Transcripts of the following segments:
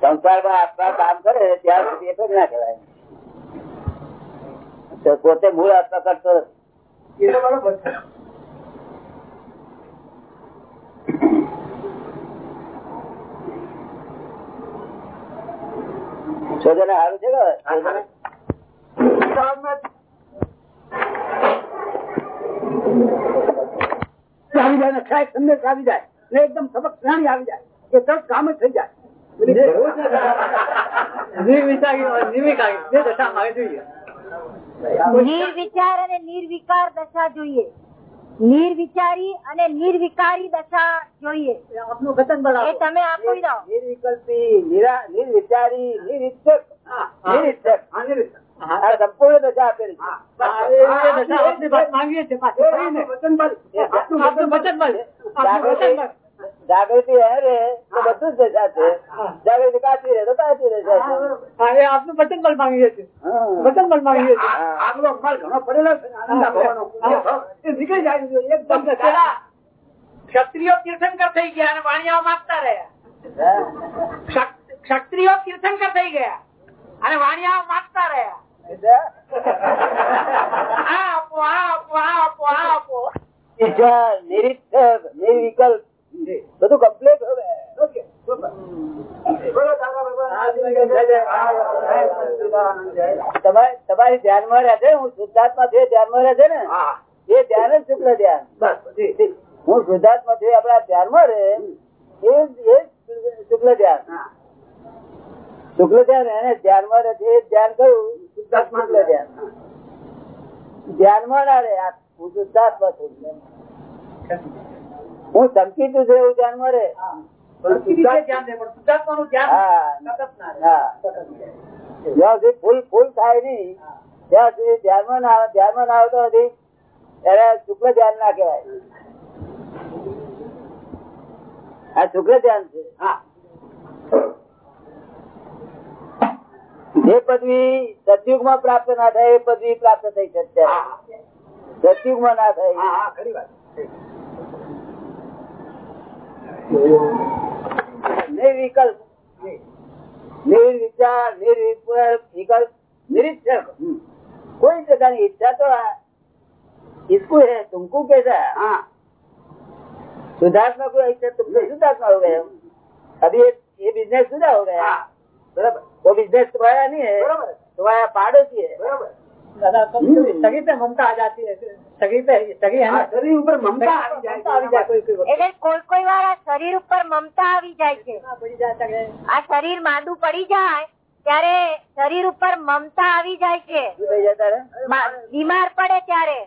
સંસારમાં આત્મા કામ કરે ત્યાં સુધી એ ના કહેવાય. તો પોતે મૂળ આત્મા કરતો નથી. એ છે. સારું છે? આવી જાય ને ખાય સંદેશ આવી જાય. ને એકદમ સબક પ્રાણી આવી જાય. કે તરત કામ જ થઈ જાય. નિર્વિચાર અને નિર્વિકાર દશા જોઈએ. નિર્વિચારી અને નિર્વિકારી દશા જોઈએ. આપનું વતન બનાવો તમે આપી દો. નિર્વિકલ્પી નિર્વિચારી નિરીક્ષક. નિરીક્ષક. સંપૂર્ણ દશા આપેલી છે. વચન બળ. જાગૃતિ જાગૃતિ હે તો બધું જ દશા જાગૃતિ કાચી રહે તો કાચી દશા છે આપનું વચન બળ માંગીએ છીએ વચન બળ માંગીએ છીએ આગલો માલ ઘણો પડેલો છે આનંદા ભવાનો. એ નીકળી જાય છે, એકદમ. ક્ષત્રિયો તીર્થંકર થઈ ગયા અને વાણિયાઓ માંગતા રહ્યા. ક્ષત્રિયો તીર્થંકર થઈ ગયા અને વાણિયાઓ માંગતા રહ્યા એટલે આ આપો આ આપો આ આપો આ આપો વિચાર, નિરીક્ષક નિર્વિકલ્પ બધું કમ્પ્લીટ હવે ઓકે, બરોબર. બોલો દાદા ભગવાન. જય જય. તમારે તમારી ધ્યાનમાં રહે છે હું શુદ્ધાત્મા છે ધ્યાનમાં રહે છે ને એ ધ્યાન જ શુક્લ ધ્યાન. હું શુદ્ધાત્મા છે આપડા ધ્યાનમાં રહે એ એ શુક્લ ધ્યાન. શુક્લ ધ્યાન એને ધ્યાનમાં રહે છે એ ધ્યાન કયું? શુદ્ધાત્મા શુક્લ ધ્યાન. ધ્યાનમાં ના રહે હું શુદ્ધાત્મા છું. હું સંકિત છું એવું ધ્યાનમાં રહે. ફૂલ ફૂલ થાય નહીં જ્યાં સુધી ધ્યાનમાં ના આવે ધ્યાનમાં ના આવતો નથી ત્યારે શુક્લ ધ્યાન ના કહેવાય. આ શુક્લ ધ્યાન છે. હા. જે પદવી સતયુગમાં પ્રાપ્ત ના થાય એ પદવી પ્રાપ્ત થઈ શકશે સતયુગમાં ના થાય. વાત. નિર્વિકલ્પ. નિર્વિચાર નિર્વિકલ્પ નિરીક્ષક. का इच्छा तो इसको है तुमको कैसा है हाँ शुद्धात्मा को इच्छा तुमसे शुद्धात्मा हो गए अभी ये बिजनेस सुधा हो गया बराबर वो बिजनेस तुम्हारा नहीं है बराबर तुम्हारा पाड़ोसी है बराबर દાદા સગી પે મમતા આ જાતી સગી પે સગી હે શરીર ઉપર મમતા આવી જાય એટલે કોઈ કોઈ વાર આ શરીર ઉપર મમતા આવી જાય છે આ શરીર માદું પડી જાય ત્યારે શરીર ઉપર મમતા આવી જાય છે. બીમાર પડે ત્યારે.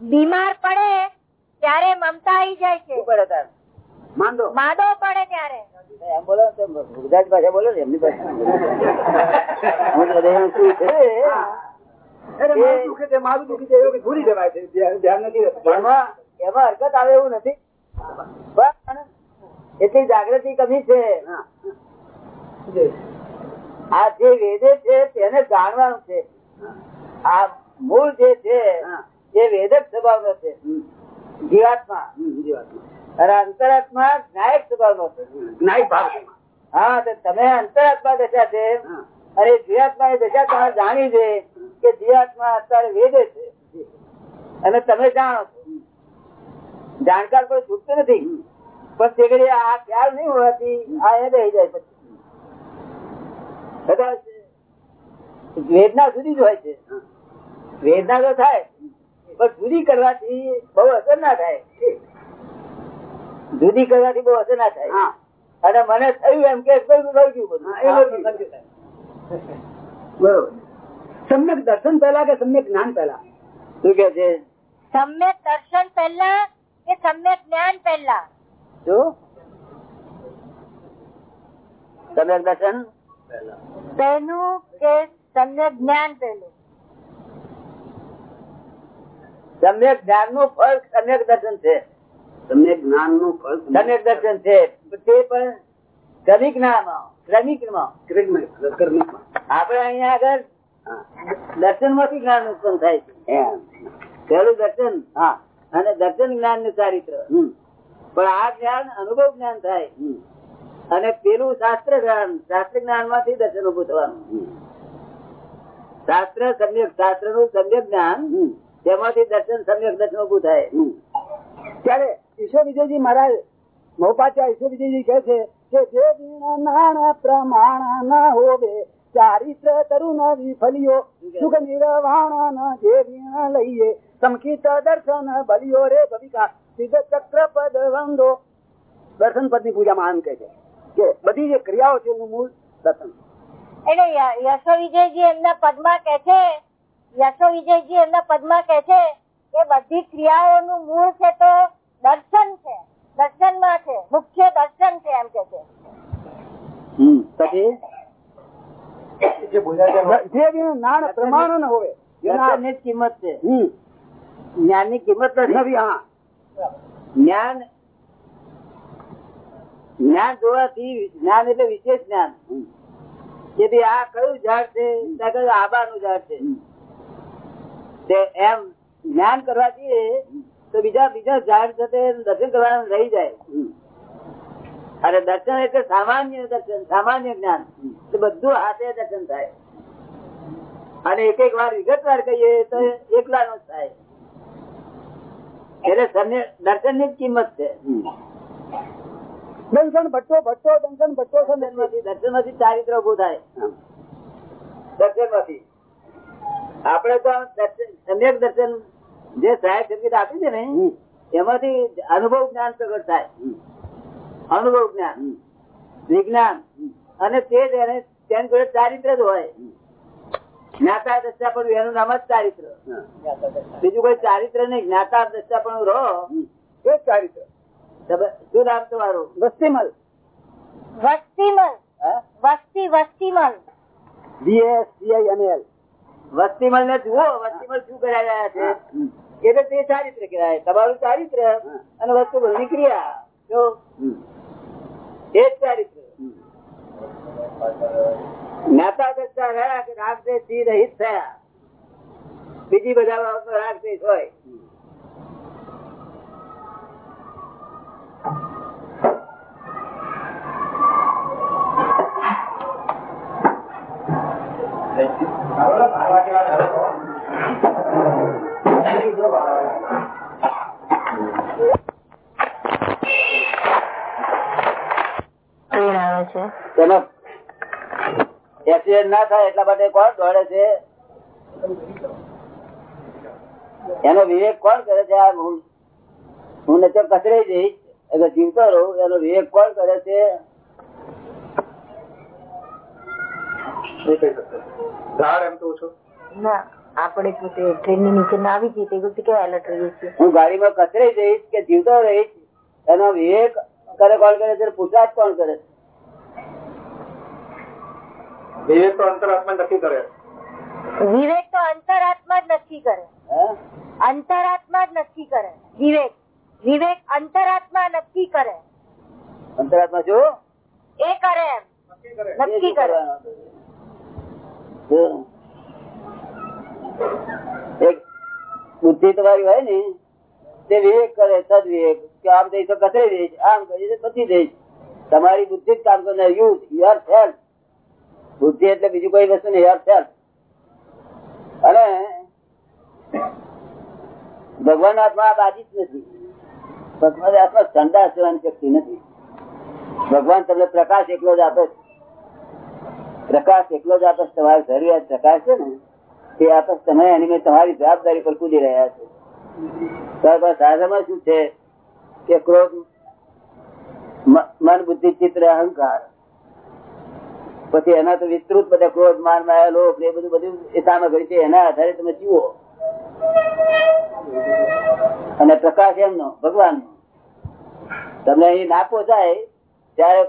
બીમાર પડે ત્યારે મમતા આવી જાય છે. માદો. પડે ત્યારે. એમ બોલો ભાષા બોલો. એમની ભાષા એમાં હરકત આવે એવું નથી. પણ એટલી જાગૃતિ કમી છે. આ જે વેદે છે તેને જાણવાનું છે. આ મૂળ જે છે એ વેદક સ્વભાવનો છે. જીવાત્મા. અને અંતરાત્મા નાયક સ્વભાવનો છે. જ્ઞાયક ભાવ હા તો તમે અંતરાત્મા દશા છે. અને જીવાત્મા એ દશા તમારે જાણી છે કે જીવાત્મા અત્યારે વેદે છે. અને તમે જાણો છો. જાણકાર કોઈ છૂટતું નથી. પણ તે આ ખ્યાલ નહીં હોવાથી આ એ રહી જાય પછી. બધા વેદના જુદી જ હોય છે. વેદના તો થાય પણ જુદી કરવાથી બહુ અસર ના થાય. જુદી કરવાથી બહુ અસર ના થાય. અને મને થયું એમ કે સમ્યક દર્શન પહેલા કે સમ્યક જ્ઞાન પહેલા? શું કે છે? સમ્યક દર્શન પહેલા કે સમ્યક જ્ઞાન પહેલા? શું? સમ્યક દર્શન? પહેલું કે સમ્યક જ્ઞાન પહેલું સમ્યક જ્ઞાનનું ફળ સમ્યક દર્શન છે સમ્યક જ્ઞાનનું ફળ સમ્યક દર્શન છે તે પણ ક્રમિક નામાં ક્રમિકમાં ક્રિગ્મય- કર્મિકમાં. અહીંયા આગળ દર્શનમાંથી જ્ઞાન ઉત્પન્ન થાય છે. પહેલું દર્શન હા. અને દર્શન જ્ઞાનનું ચારિત્ર હમ. પણ આ જ્ઞાન અનુભવ જ્ઞાન થાય. અને પેલું શાસ્ત્ર જ્ઞાન શાસ્ત્ર જ્ઞાનમાંથી દર્શન ઉભું થવાનું. શાસ્ત્ર સમ્યક શાસ્ત્રનું સમ્યક જ્ઞાન તેમાંથી દર્શન સમ્યક દર્શન ઉભું થાય. ત્યારે ઈશ્વર વિજયજી મહારાજ મહોપાચાર્ય ઈશ્વર વિજયજી કહે છે કે જે નાણ પ્રમાણ ના હોવે ચારિત્ર તરુણ વિફલિયો સુખ નિર્વાણ જે વીણ લઈએ સમકિત દર્શન બલિયો રે ભવિકા સિદ્ધ ચક્ર પદ વંદો. દર્શન પદની પૂજામાં આમ કહે છે. કે બધી જે ક્રિયાઓ છે એનું મૂળ દર્શન. એટલે યશો વિજયજી એમના પદમાં કે છે યશો વિજયજી એમના પદમાં કે છે કે બધી ક્રિયાઓનું મૂળ છે તો દર્શન છે. દર્શનમાં છે મુખ્ય દર્શન છે એમ કે છે. જે જ જ્ઞાનની કિંમત નથી. હા. જ્ઞાન જ્ઞાન જોવાથી જ્ઞાન એટલે વિશેષ જ્ઞાન. કે ભાઈ આ કયું ઝાડ છે? કહ્યું ઝાડ છે. એમ જ્ઞાન કરવાથી તો બીજા બીજા ઝાડ સાથે દર્શન કરવાનું રહી જાય. અને દર્શન એટલે સામાન્ય દર્શન, સામાન્ય જ્ઞાન. બધું હાથે દર્શન થાય. અને એક એક વાર વિગતવાર કહીએ તો એકલા નો થાય. એટલે દર્શનની જ કિંમત છે. દંશન ભટ્ટો ભટ્ટો દર્શન ભટ્ટો છે દર્શન દર્શનમાંથી ચારિત્ર ઉભું થાય. દર્શનમાંથી આપણે તો દર્શન- સમ્યક દર્શન જે સાહેબ સંગીત આપી છે ને એમાંથી અનુભવ જ્ઞાન પ્રગટ થાય. અનુભવ જ્ઞાન વિજ્ઞાન અને તે જ એને તેની જોડે ચારિત્ર જ હોય. જ્ઞાતા દશા પણ એનું નામ જ ચારિત્ર. બીજું કોઈ ચારિત્ર નહીં જ્ઞાતા દશા પણ રહો એ ચારિત્ર. શું નામ તમારું? વસ્તીમલ. વસ્તીમલ. વસ્તી વસ્તીમલ. બીએસ સીઆઈએનએલ વસ્તીમલ ને જુઓ વસ્તીમલ શું કરાઈ રહ્યા છે? એટલે તે ચારિત્ર કહેવાય. તમારું ચારિત્ર અને વસ્તુમલની ક્રિયા. જો? એ જ ચારિત્ર. જ્ઞાતા રહ્યા કે રાગદેશથી રહિત થયા. બીજી બધા રાગદેશ હોય. તેનો એક્સિડન્ટ ના થાય એટલા માટે કોણ દોડે છે? એનો વિવેક કોણ કરે છે? આ હું હું કચરાઈ જઈશ. એટલે જીવતો રહું એનો વિવેક કોણ કરે છે? ઝાડ એમ છું. ના આપણે પોતે ટ્રેનની નીચે ના આવી જઈએ તે વખતે એલર્ટ રહીએ છીએ? હું ગાડીમાં કચરાઈ જઈશ કે જીવતો રહીશ? એનો વિવેક કરે કોણ કરે છે? પૂછાશ કોણ કરે છે? વિવેક તો અંતરાત્મા નક્કી કરે. વિવેક તો અંતરાત્મા જ નક્કી કરે. અંતરાત્મા જ નક્કી કરે. વિવેક. વિવેક અંતરાત્મા નક્કી કરે. અંતરાત્મા જો? એ કરે એમ. નક્કી કરે. એક બુદ્ધિ તમારી હોય ને તે વિવેક કરે સદવિવેક. કે આમ જઈશ તો કચરી દઈશ આમ કરીશ તો બચી જઈશ તમારી બુદ્ધિ જ કામ કરનાર યુઝ યોર સેલ્ફ. બુદ્ધિ એટલે બીજું કોઈ વસ્તુ નહીં અર્થાત અને ભગવાન આત્મા આ બાજી જ નથી. ભગવાન આત્મા સંદાસ જવાની શક્તિ નથી. ભગવાન તમને પ્રકાશ એકલો જ આપે છે. પ્રકાશ એકલો જ આપે તમારી જરૂરિયાત પ્રકાશ છે ને તે આપે છે. તમે એની મેં તમારી જવાબદારી પર કૂદી રહ્યા છો. ત્યારબાદ સાધામાં શું છે? કે ક્રોધ મન બુદ્ધિ ચિત્ર અહંકાર. પછી એના તો વિસ્તૃત બધા ક્રોધ, માન, માયા, લોભ એ બધું બધું એ સામગ્રી છે. એના આધારે તમે જીવો અને પ્રકાશ એમનો ભગવાન તમને અહીં ના પોસાય ત્યારે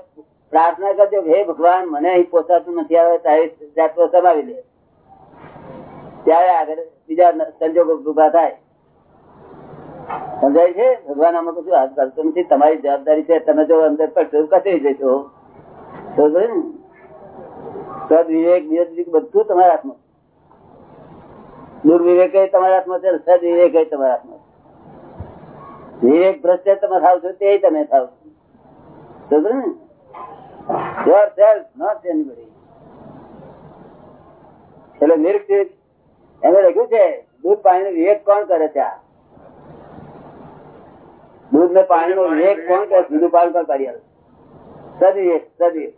પ્રાર્થના કરજો હે ભગવાન, મને અહીં પોસાતું નથી. આવે તારી સમાવી દે ત્યારે આગળ બીજા સંજોગો ઊભા થાય. સમજાય છે? ભગવાન આમાં કશું હાથ કરતો નથી. તમારી જવાબદારી છે. તમે જો અંદર પર કચરી જશો. તો ને? સદ વિવેક વિવેક બધું તમારા હાથમાં દુર્વિવેક તમારા હાથમાં છે સદ તમારા હાથમાં વિવેક ભ્રષ્ટ તમે થાવ છો તે તમે થાવ છો. ને? યોર સેલ્ફ નોટ એનીબડી એટલે નિરીક્ષિત. એને લખ્યું છે, દૂધ પાણી વિવેક કોણ કરે છે દૂધ ને પાણી નો વિવેક કોણ કરે દૂધ પાણી કોણ કરી સદવિવેક સદવિવેક?